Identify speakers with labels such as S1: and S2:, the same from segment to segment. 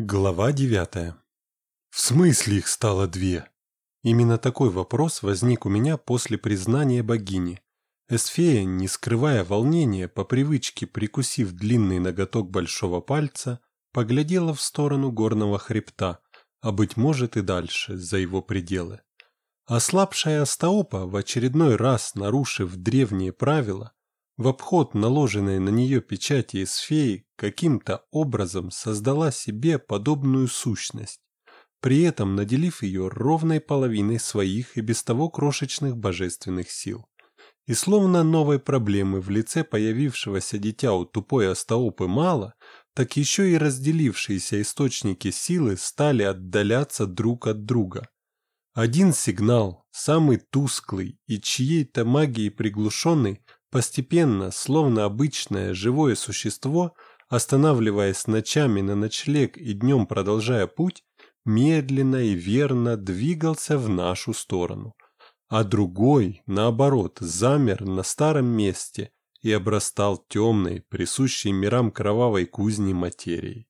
S1: Глава девятая. В смысле их стало две? Именно такой вопрос возник у меня после признания богини. Эсфея, не скрывая волнения, по привычке прикусив длинный ноготок большого пальца, поглядела в сторону горного хребта, а быть может и дальше, за его пределы. Ослабшая Астаопа, в очередной раз нарушив древние правила, в обход наложенной на нее печати из феи каким-то образом создала себе подобную сущность, при этом наделив ее ровной половиной своих и без того крошечных божественных сил. И словно новой проблемы в лице появившегося дитя у тупой остаупы мало, так еще и разделившиеся источники силы стали отдаляться друг от друга. Один сигнал, самый тусклый и чьей-то магией приглушенный, Постепенно, словно обычное живое существо, останавливаясь ночами на ночлег и днем продолжая путь, медленно и верно двигался в нашу сторону. А другой, наоборот, замер на старом месте и обрастал темной, присущей мирам кровавой кузни материей.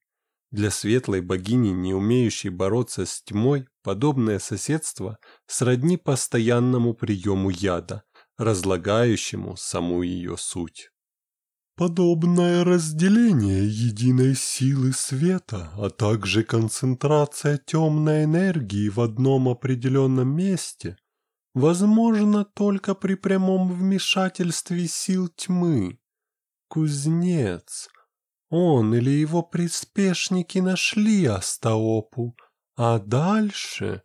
S1: Для светлой богини, не умеющей бороться с тьмой, подобное соседство сродни постоянному приему яда, разлагающему саму ее суть.
S2: Подобное разделение единой силы света, а также концентрация темной энергии в одном определенном месте возможно только при прямом вмешательстве сил тьмы. Кузнец, он или его приспешники нашли Астаопу, а дальше...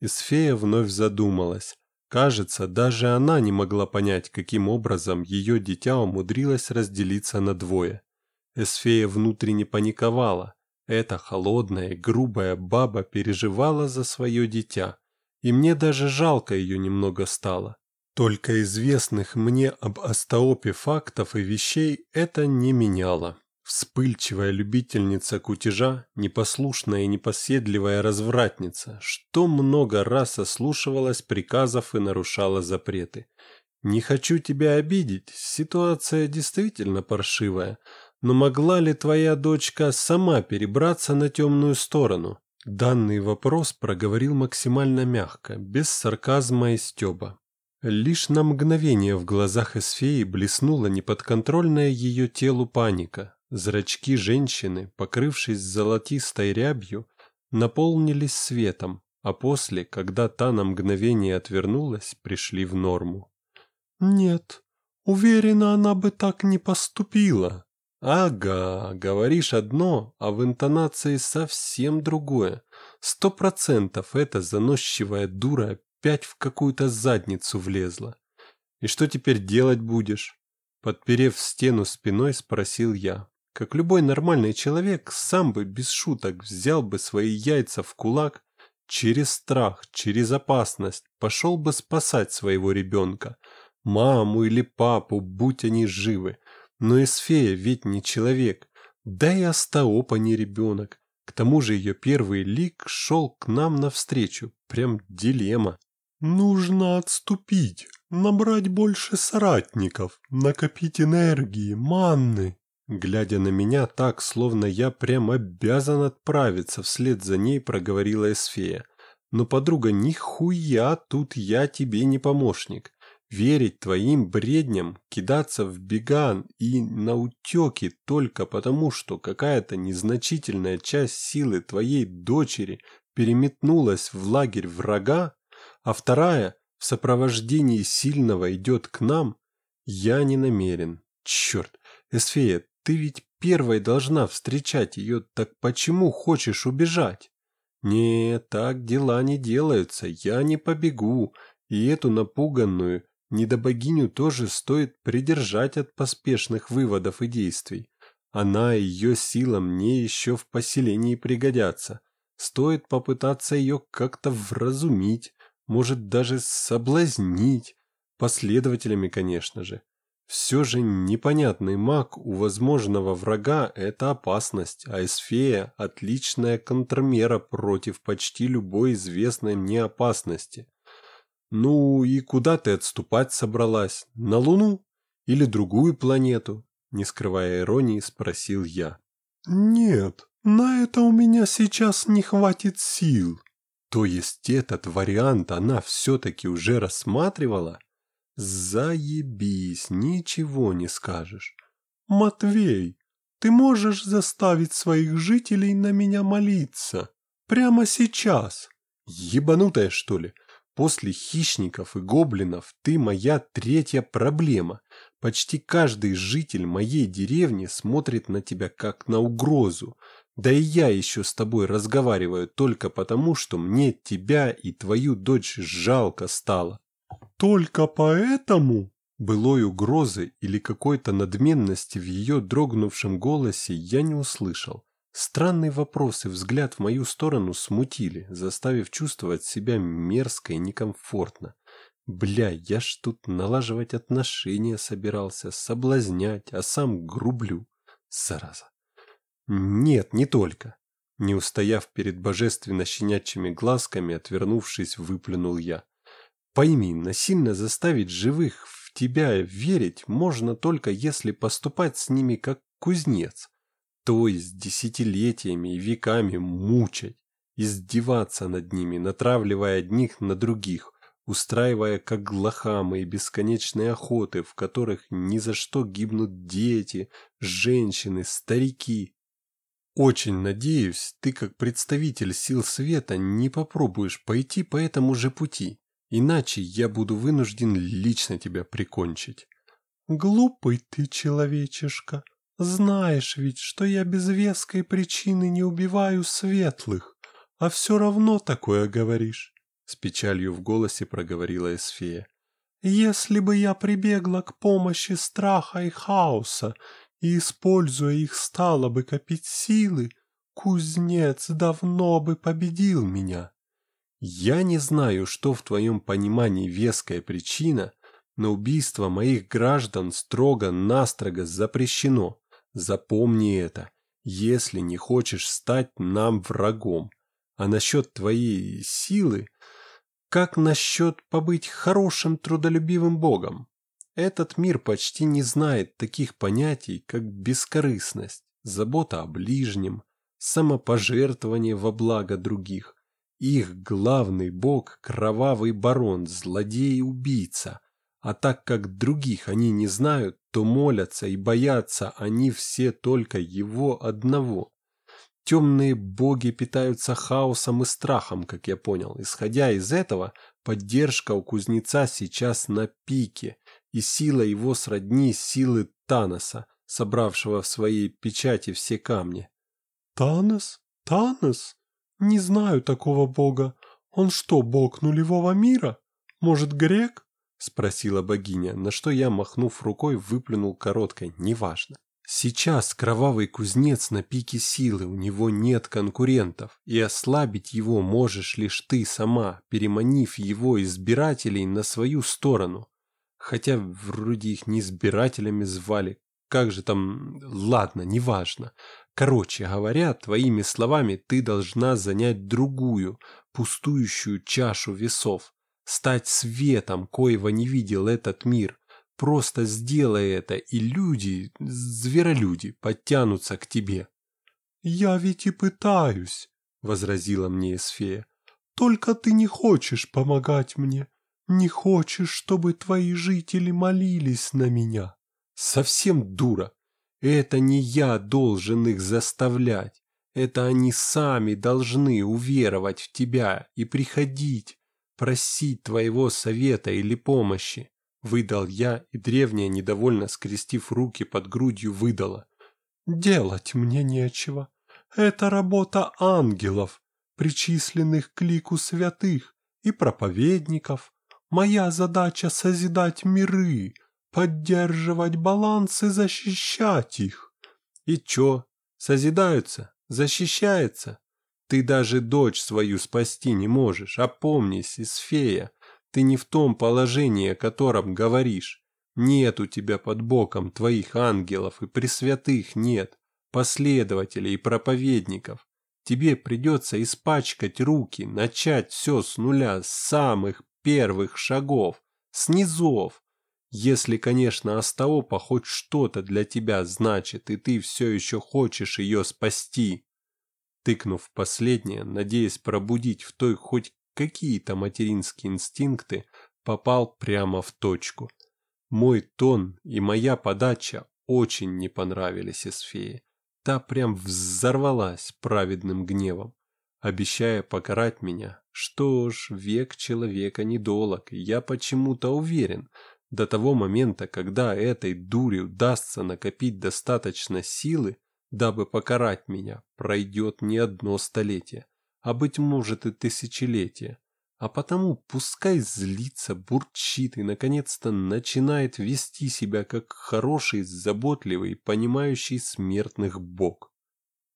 S1: Исфея вновь задумалась, Кажется, даже она не могла понять, каким образом ее дитя умудрилось разделиться на двое. Эсфея внутренне паниковала. Эта холодная, грубая баба переживала за свое дитя, и мне даже жалко ее немного стало. Только известных мне об Астаопе фактов и вещей это не меняло. Вспыльчивая любительница кутежа, непослушная и непоседливая развратница, что много раз ослушивалась приказов и нарушала запреты. Не хочу тебя обидеть, ситуация действительно паршивая, но могла ли твоя дочка сама перебраться на темную сторону? Данный вопрос проговорил максимально мягко, без сарказма и стеба. Лишь на мгновение в глазах Эсфеи блеснула неподконтрольная ее телу паника, Зрачки женщины, покрывшись золотистой рябью, наполнились светом, а после, когда та на мгновение отвернулась, пришли в норму.
S2: «Нет, уверена, она бы так не поступила».
S1: «Ага, говоришь одно, а в интонации совсем другое. Сто процентов эта заносчивая дура опять в какую-то задницу влезла. И что теперь делать будешь?» Подперев стену спиной, спросил я, как любой нормальный человек, сам бы без шуток взял бы свои яйца в кулак, через страх, через опасность пошел бы спасать своего ребенка, маму или папу, будь они живы. Но Эсфея ведь не человек, да и Астаопа не ребенок. К тому же ее первый лик шел к нам навстречу, прям дилемма.
S2: «Нужно отступить, набрать больше соратников, накопить энергии, манны,
S1: Глядя на меня так, словно я прям обязан отправиться вслед за ней, проговорила Эсфея. Но, подруга, нихуя тут я тебе не помощник. Верить твоим бредням, кидаться в беган и на утеки только потому, что какая-то незначительная часть силы твоей дочери переметнулась в лагерь врага, а вторая в сопровождении сильного идет к нам, я не намерен. Черт, Эсфея, ты ведь первой должна встречать ее, так почему хочешь убежать? Нет, так дела не делаются, я не побегу, и эту напуганную, недобогиню тоже стоит придержать от поспешных выводов и действий. Она и ее сила мне еще в поселении пригодятся. Стоит попытаться ее как-то вразумить, может даже соблазнить, последователями, конечно же. Все же непонятный маг у возможного врага – это опасность, а Эсфея – отличная контрмера против почти любой известной мне опасности. Ну и куда ты отступать собралась? На Луну? Или другую планету? Не скрывая иронии, спросил я.
S2: Нет, На это у меня сейчас не хватит сил.
S1: То есть этот вариант она все-таки уже рассматривала? Заебись, ничего не скажешь.
S2: Матвей, ты можешь заставить своих жителей на меня молиться? Прямо сейчас?
S1: Ебанутая, что ли? После хищников и гоблинов ты моя третья проблема. Почти каждый житель моей деревни смотрит на тебя как на угрозу. Да и я еще с тобой разговариваю только потому, что мне тебя и твою дочь жалко стало.
S2: Только поэтому?
S1: Былой угрозы или какой-то надменности в ее дрогнувшем голосе я не услышал. Странный вопрос и взгляд в мою сторону смутили, заставив чувствовать себя мерзко и некомфортно. Бля, я ж тут налаживать отношения собирался, соблазнять, а сам грублю. Зараза. Нет, не только. Не устояв перед божественно щенячьими глазками, отвернувшись, выплюнул я. Пойми, насильно заставить живых в тебя верить можно только если поступать с ними как кузнец, то есть десятилетиями и веками мучать, издеваться над ними, натравливая одних на других, устраивая как лохамы и бесконечные охоты, в которых ни за что гибнут дети, женщины, старики, очень надеюсь, ты как представитель сил света не попробуешь пойти по этому же пути, иначе я буду вынужден лично тебя прикончить.
S2: Глупый ты человечишка. Знаешь ведь, что я без веской причины не убиваю светлых, а все равно такое говоришь.
S1: С печалью в голосе проговорила Эсфея.
S2: Если бы я прибегла к помощи страха и хаоса и, используя их, стало бы копить силы, кузнец давно бы победил меня.
S1: Я не знаю, что в твоем понимании веская причина, но убийство моих граждан строго-настрого запрещено. Запомни это, если не хочешь стать нам врагом. А насчет твоей силы, как насчет побыть хорошим трудолюбивым богом? Этот мир почти не знает таких понятий, как бескорыстность, забота о ближнем, самопожертвование во благо других. Их главный бог – кровавый барон, злодей и убийца. А так как других они не знают, то молятся и боятся они все только его одного. Темные боги питаются хаосом и страхом, как я понял. Исходя из этого, поддержка у кузнеца сейчас на пике – и сила его сродни силы Таноса, собравшего в своей печати все камни.
S2: «Танос? Танос? Не знаю такого бога. Он что, бог нулевого мира? Может, грек?»
S1: — спросила богиня, на что я, махнув рукой, выплюнул короткой «неважно». Сейчас кровавый кузнец на пике силы, у него нет конкурентов, и ослабить его можешь лишь ты сама, переманив его избирателей на свою сторону. Хотя вроде их не избирателями звали. Как же там... Ладно, неважно. Короче говоря, твоими словами ты должна занять другую, пустующую чашу весов. Стать светом, коего не видел этот мир. Просто сделай это, и люди, зверолюди, подтянутся к тебе.
S2: «Я ведь и пытаюсь», — возразила мне Эсфея. «Только ты не хочешь помогать мне. Не хочешь, чтобы твои жители молились на меня?
S1: Совсем дура. Это не я должен их заставлять. Это они сами должны уверовать в тебя и приходить, просить твоего совета или помощи. Выдал я, и древняя, недовольно скрестив руки под грудью, выдала.
S2: Делать мне нечего. Это работа ангелов, причисленных к лику святых и проповедников, Моя задача созидать миры, поддерживать баланс и защищать их.
S1: И чё, созидаются, защищается? Ты даже дочь свою спасти не можешь, опомнись, Исфея. Ты не в том положении, о котором говоришь. Нет у тебя под боком твоих ангелов и пресвятых нет, последователей и проповедников. Тебе придется испачкать руки, начать все с нуля, с самых первых шагов, с низов. Если, конечно, Астаопа хоть что-то для тебя значит, и ты все еще хочешь ее спасти. тыкнув последнее, надеясь пробудить в той хоть какие-то материнские инстинкты, попал прямо в точку. Мой тон и моя подача очень не понравились Эсфее. Та прям взорвалась праведным гневом, обещая покарать меня. Что ж, век человека недолог, я почему-то уверен, до того момента, когда этой дуре удастся накопить достаточно силы, дабы покарать меня, пройдет не одно столетие, а, быть может, и тысячелетие. А потому пускай злится, бурчит и, наконец-то, начинает вести себя как хороший, заботливый, понимающий смертных бог.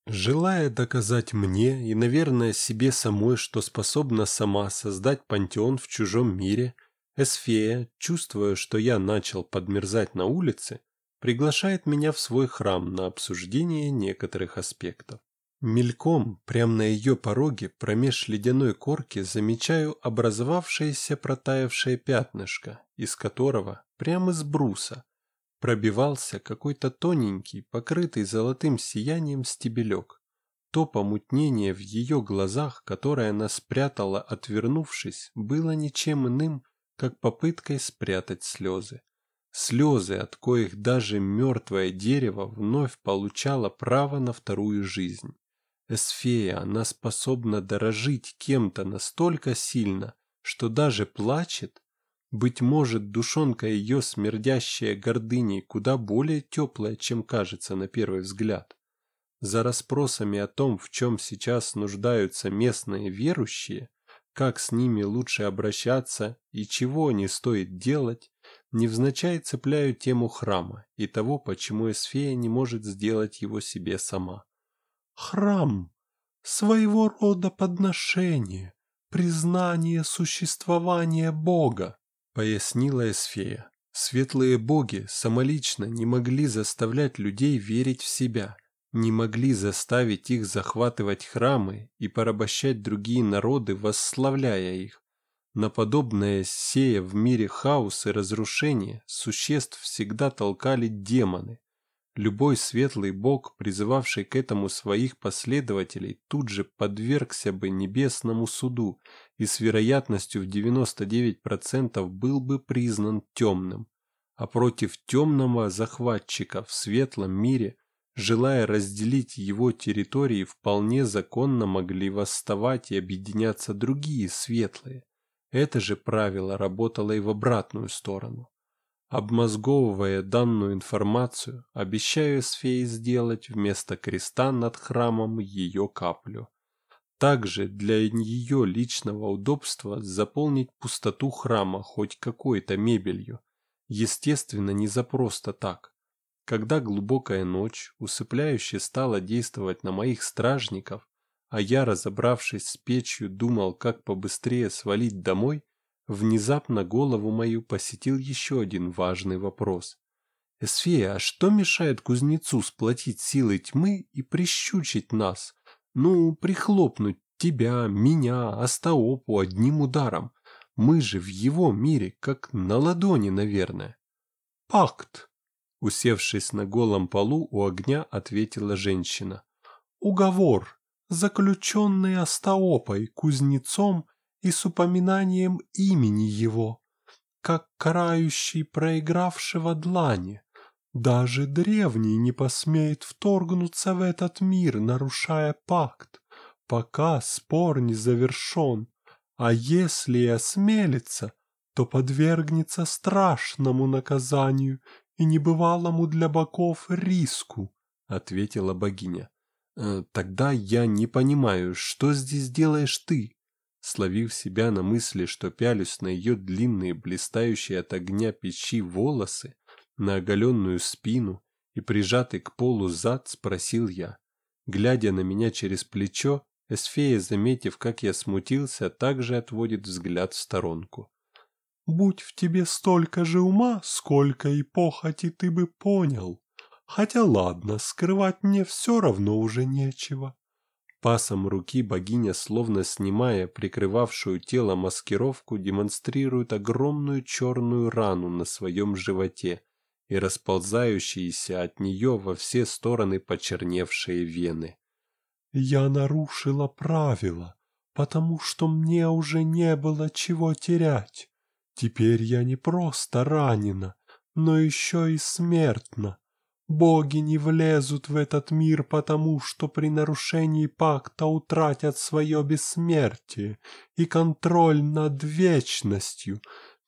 S1: Желая доказать мне и, наверное, себе самой, что способна сама создать пантеон в чужом мире, Эсфея, чувствуя, что я начал подмерзать на улице, приглашает меня в свой храм на обсуждение некоторых аспектов. Мельком, прямо на ее пороге, промеж ледяной корки, замечаю образовавшееся протаявшее пятнышко, из которого, прямо из бруса, пробивался какой-то тоненький, покрытый золотым сиянием стебелек. То помутнение в ее глазах, которое она спрятала, отвернувшись, было ничем иным, как попыткой спрятать слезы. Слезы, от коих даже мертвое дерево вновь получало право на вторую жизнь. Эсфея, она способна дорожить кем-то настолько сильно, что даже плачет. Быть может, душонка ее смердящая гордыней куда более теплая, чем кажется на первый взгляд. За расспросами о том, в чем сейчас нуждаются местные верующие, как с ними лучше обращаться и чего не стоит делать, невзначай цепляю тему храма и того, почему Эсфея не может сделать его себе сама.
S2: Храм – своего рода подношение, признание существования Бога,
S1: пояснила Эсфея. Светлые боги самолично не могли заставлять людей верить в себя, не могли заставить их захватывать храмы и порабощать другие народы, восславляя их. На подобное сея в мире хаос и разрушение существ всегда толкали демоны. Любой светлый бог, призывавший к этому своих последователей, тут же подвергся бы небесному суду и с вероятностью в 99% был бы признан темным. А против темного захватчика в светлом мире желая разделить его территории, вполне законно могли восставать и объединяться другие светлые. Это же правило работало и в обратную сторону. Обмозговывая данную информацию, обещаю Сфее сделать вместо креста над храмом ее каплю. Также для ее личного удобства заполнить пустоту храма хоть какой-то мебелью. Естественно, не за просто так. Когда глубокая ночь усыпляюще стала действовать на моих стражников, а я, разобравшись с печью, думал, как побыстрее свалить домой, внезапно голову мою посетил еще один важный вопрос. «Эсфея, а что мешает кузнецу сплотить силы тьмы и прищучить нас? Ну, прихлопнуть тебя, меня, Астаопу одним ударом? Мы же в его мире, как на ладони, наверное».
S2: «Пакт!»
S1: Усевшись на голом полу у огня, ответила женщина.
S2: «Уговор, заключенный Астаопой, кузнецом и с упоминанием имени его, как карающий проигравшего длани. Даже древний не посмеет вторгнуться в этот мир, нарушая пакт, пока спор не завершен. А если и осмелится, то подвергнется страшному наказанию и небывалому для боков риску», — ответила богиня.
S1: «Э, «Тогда я не понимаю, что здесь делаешь ты?» Словив себя на мысли, что пялюсь на ее длинные, блистающие от огня печи волосы, на оголенную спину и прижатый к полу зад, спросил я. Глядя на меня через плечо, Эсфея, заметив, как я смутился, также отводит взгляд в сторонку.
S2: Будь в тебе столько же ума, сколько и похоти ты бы понял. Хотя ладно, скрывать мне все равно уже нечего.
S1: Пасом руки богиня, словно снимая прикрывавшую тело маскировку, демонстрирует огромную черную рану на своем животе и расползающиеся от нее во все стороны почерневшие вены.
S2: Я нарушила правила, потому что мне уже не было чего терять. Теперь я не просто ранена, но еще и смертна. Боги не влезут в этот мир, потому что при нарушении пакта утратят свое бессмертие и контроль над вечностью.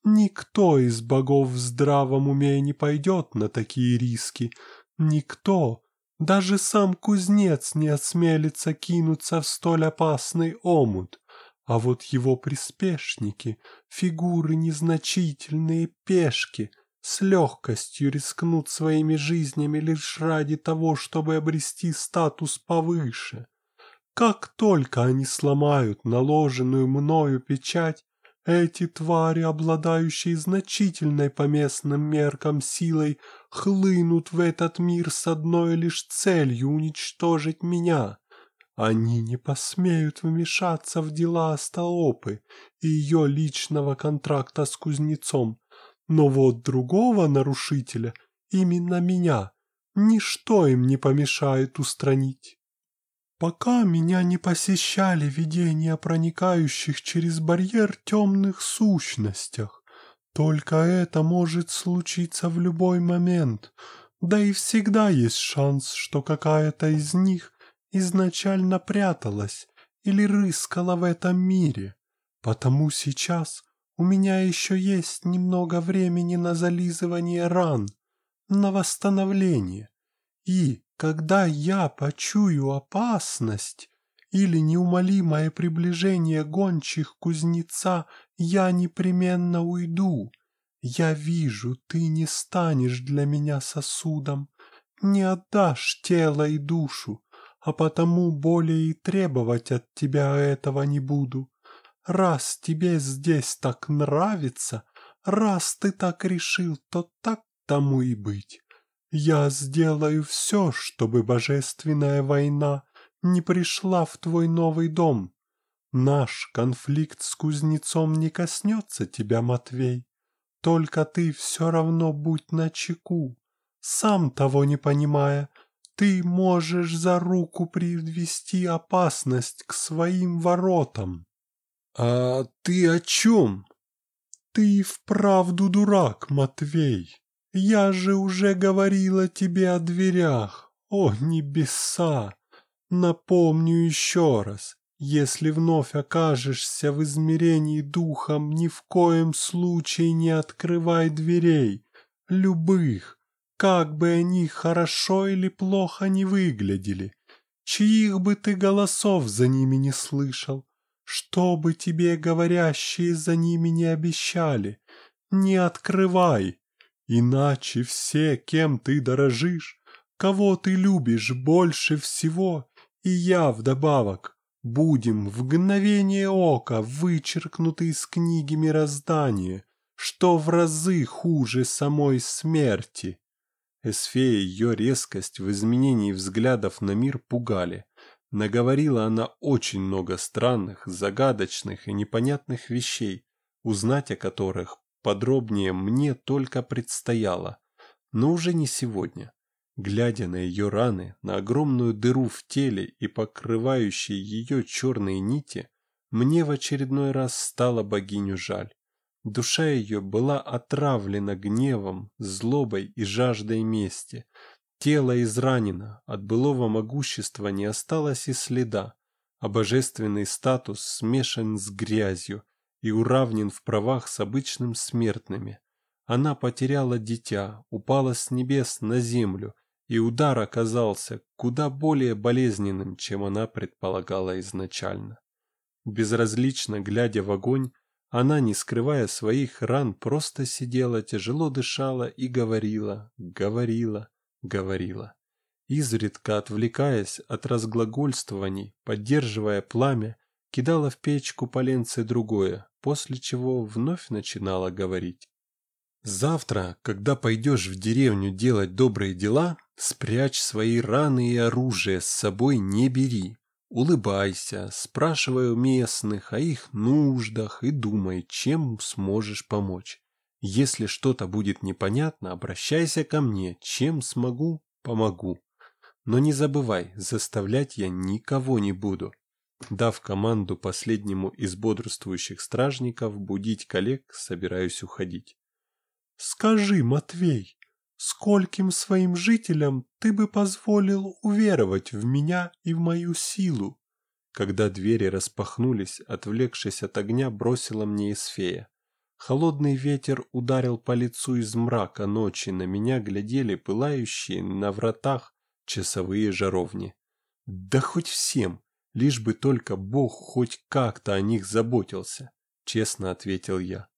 S2: Никто из богов в здравом уме не пойдет на такие риски. Никто, даже сам кузнец не осмелится кинуться в столь опасный омут. А вот его приспешники, фигуры незначительные пешки — с легкостью рискнут своими жизнями лишь ради того, чтобы обрести статус повыше. Как только они сломают наложенную мною печать, эти твари, обладающие значительной по местным меркам силой, хлынут в этот мир с одной лишь целью уничтожить меня. Они не посмеют вмешаться в дела Астолопы и ее личного контракта с кузнецом, но вот другого нарушителя, именно меня, ничто им не помешает устранить. Пока меня не посещали видения проникающих через барьер темных сущностях, только это может случиться в любой момент, да и всегда есть шанс, что какая-то из них изначально пряталась или рыскала в этом мире. Потому сейчас у меня еще есть немного времени на зализывание ран, на восстановление. И когда я почую опасность или неумолимое приближение гончих кузнеца, я непременно уйду. Я вижу, ты не станешь для меня сосудом, не отдашь тело и душу, а потому более и требовать от тебя этого не буду. Раз тебе здесь так нравится, раз ты так решил, то так тому и быть. Я сделаю все, чтобы божественная война не пришла в твой новый дом. Наш конфликт с кузнецом не коснется тебя, Матвей. Только ты все равно будь начеку. Сам того не понимая, ты можешь за руку привести опасность к своим воротам.
S1: «А ты о чем?»
S2: «Ты вправду дурак, Матвей. Я же уже говорила тебе о дверях. О, небеса! Напомню еще раз, если вновь окажешься в измерении духом, ни в коем случае не открывай дверей, любых, как бы они хорошо или плохо не выглядели, чьих бы ты голосов за ними не слышал, что бы тебе говорящие за ними не обещали, не открывай, иначе все, кем ты дорожишь, кого ты любишь больше всего, и я вдобавок, будем в мгновение ока вычеркнуты из книги мироздания, что в разы хуже самой смерти.
S1: Эсфея ее резкость в изменении взглядов на мир пугали, Наговорила она очень много странных, загадочных и непонятных вещей, узнать о которых подробнее мне только предстояло, но уже не сегодня. Глядя на ее раны, на огромную дыру в теле и покрывающие ее черные нити, мне в очередной раз стало богиню жаль. Душа ее была отравлена гневом, злобой и жаждой мести, Тело изранено, от былого могущества не осталось и следа, а божественный статус смешан с грязью и уравнен в правах с обычным смертными. Она потеряла дитя, упала с небес на землю, и удар оказался куда более болезненным, чем она предполагала изначально. Безразлично глядя в огонь, она, не скрывая своих ран, просто сидела, тяжело дышала и говорила, говорила говорила. Изредка отвлекаясь от разглагольствований, поддерживая пламя, кидала в печку поленце другое, после чего вновь начинала говорить. «Завтра, когда пойдешь в деревню делать добрые дела, спрячь свои раны и оружие с собой не бери. Улыбайся, спрашивай у местных о их нуждах и думай, чем сможешь помочь. Если что-то будет непонятно, обращайся ко мне. Чем смогу, помогу. Но не забывай, заставлять я никого не буду. Дав команду последнему из бодрствующих стражников будить коллег, собираюсь уходить.
S2: «Скажи, Матвей, скольким своим жителям ты бы позволил уверовать в меня и в мою силу?»
S1: Когда двери распахнулись, отвлекшись от огня, бросила мне Исфея. Холодный ветер ударил по лицу из мрака ночи, на меня глядели пылающие на вратах часовые жаровни. Да хоть всем, лишь бы только Бог хоть как-то о них заботился, честно ответил я.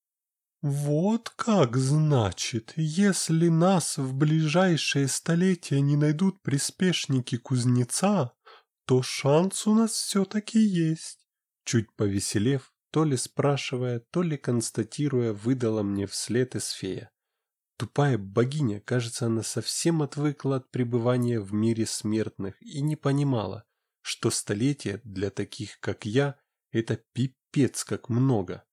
S2: Вот как значит, если нас в ближайшее столетие не найдут приспешники кузнеца, то шанс у нас все-таки есть.
S1: Чуть повеселев, то ли спрашивая, то ли констатируя, выдала мне вслед Эсфея. Тупая богиня, кажется, она совсем отвыкла от пребывания в мире смертных и не понимала, что столетие для таких, как я, это пипец как много.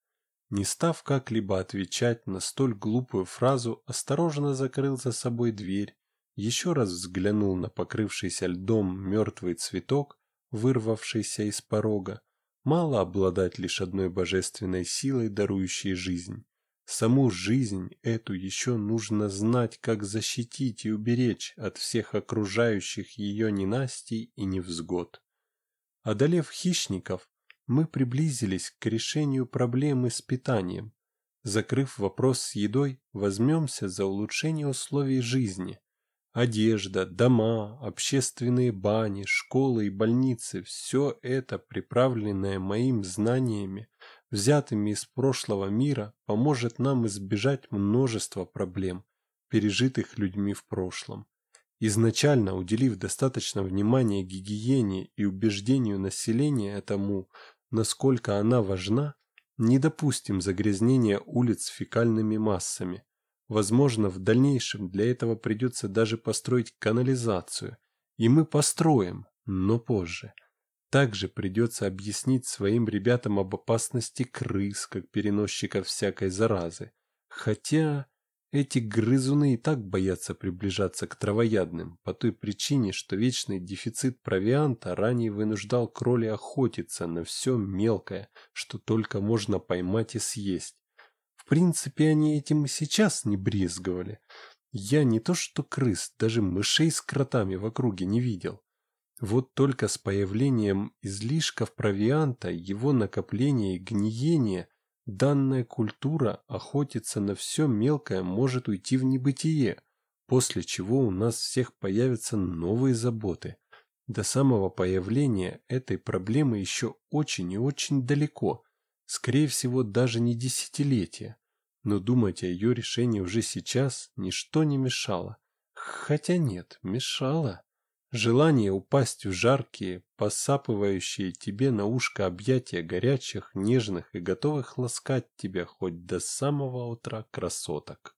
S1: Не став как-либо отвечать на столь глупую фразу, осторожно закрыл за собой дверь, еще раз взглянул на покрывшийся льдом мертвый цветок, вырвавшийся из порога. Мало обладать лишь одной божественной силой, дарующей жизнь. Саму жизнь эту еще нужно знать, как защитить и уберечь от всех окружающих ее ненастий и невзгод. Одолев хищников, мы приблизились к решению проблемы с питанием. Закрыв вопрос с едой, возьмемся за улучшение условий жизни. Одежда, дома, общественные бани, школы и больницы – все это, приправленное моим знаниями, взятыми из прошлого мира, поможет нам избежать множества проблем, пережитых людьми в прошлом. Изначально уделив достаточно внимания гигиене и убеждению населения тому, насколько она важна, не допустим загрязнения улиц фекальными массами. Возможно, в дальнейшем для этого придется даже построить канализацию. И мы построим, но позже. Также придется объяснить своим ребятам об опасности крыс, как переносчиков всякой заразы. Хотя эти грызуны и так боятся приближаться к травоядным, по той причине, что вечный дефицит провианта ранее вынуждал кроли охотиться на все мелкое, что только можно поймать и съесть. В принципе, они этим и сейчас не брезговали. Я не то что крыс, даже мышей с кротами в округе не видел. Вот только с появлением излишков провианта, его накопления и гниения Данная культура охотиться на все мелкое может уйти в небытие, после чего у нас всех появятся новые заботы. До самого появления этой проблемы еще очень и очень далеко, скорее всего даже не десятилетия. Но думать о ее решении уже сейчас ничто не мешало. Хотя нет, мешало. Желание упасть в жаркие, посапывающие тебе на ушко объятия горячих, нежных и готовых ласкать тебя хоть до самого утра красоток.